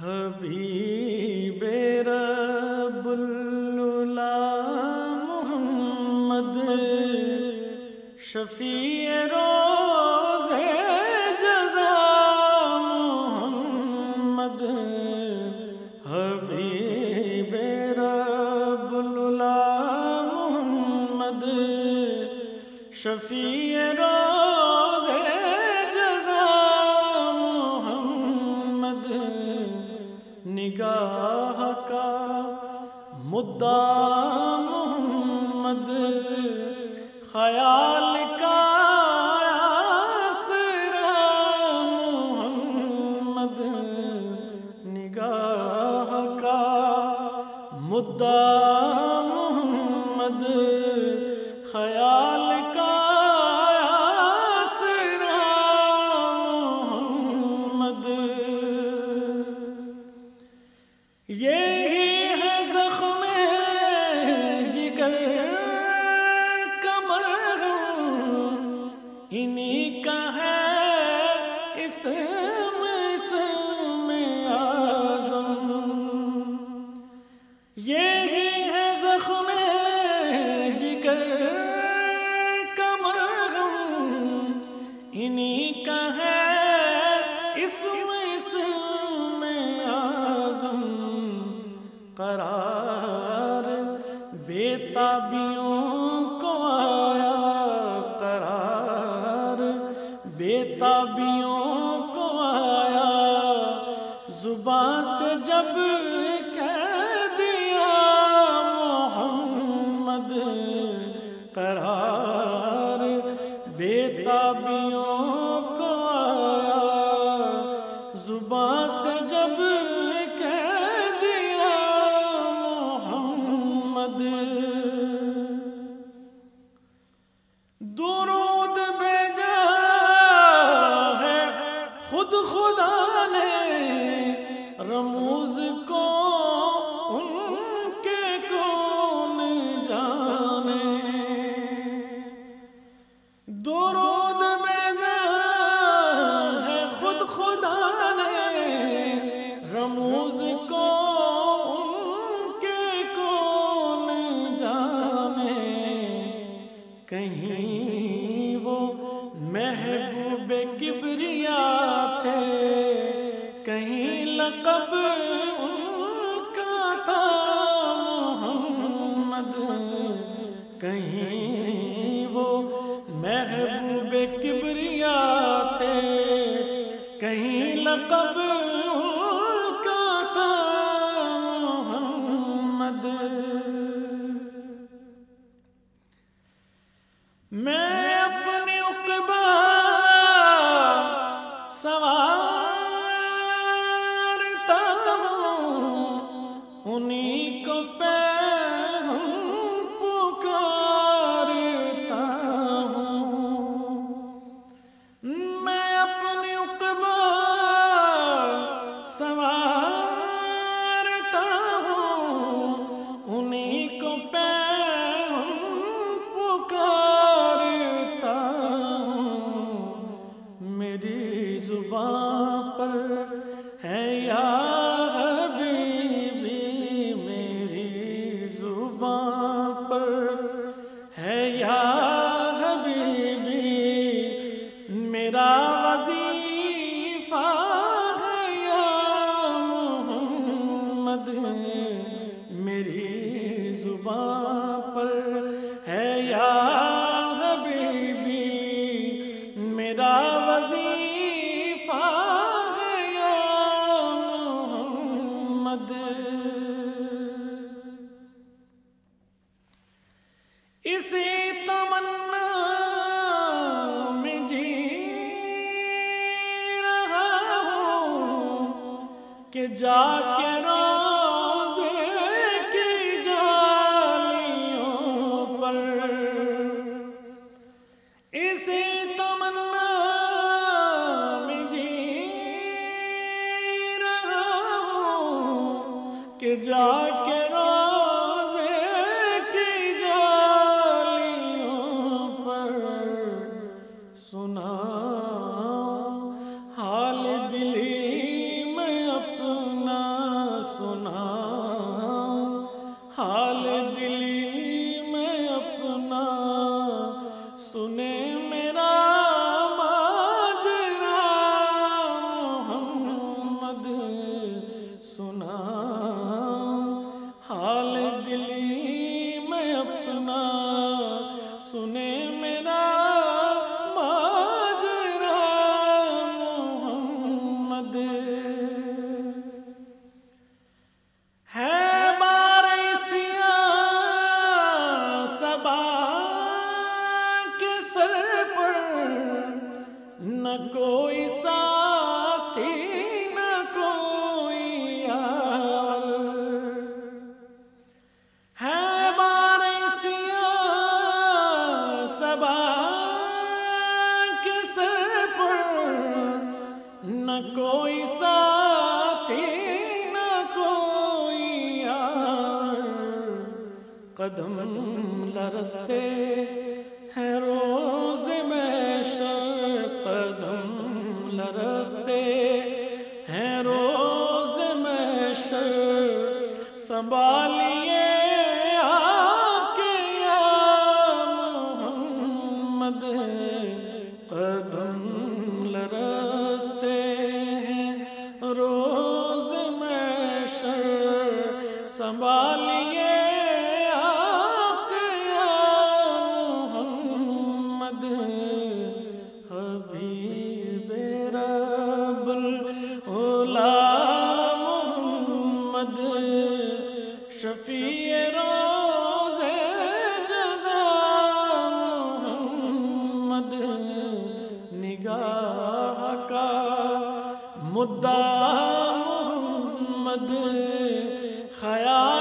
حبیب رب اللہ محمد شفیع روز جزا محمد حبیب رب اللہ محمد شفیع خدا محمد خیال کا آسرا محمد نگاہ کا مدعا تابیوں کو آیا قرار بے تابیوں کو آیا۔ زبان سے جب رموز کو ان کے کون جانے؟ درود بھیجا ہے خود خدا نے رموز کو ان کے کون جانے؟ کہیں لقب ان کا تھا محمد۔ کہیں وہ محبوب کبریا تھے۔ کہیں لقب میری زبان پر ہے یا حبیبی، میرا وظیفہ ہے یا محمد۔ اسی تمنا میں جی رہا ہوں کہ جا کے کہ جا کے رو کوئی ساتھی، نہ کوئی یار۔ ہے بار سیا سبا، کس پر؟ نہ کوئی ساتھی، نہ کوئی یار۔ قدم لرستے ہیں روز میں سنبھالی۔ شفیع روز جزا محمد نگاہ کا مدعا محمد خیال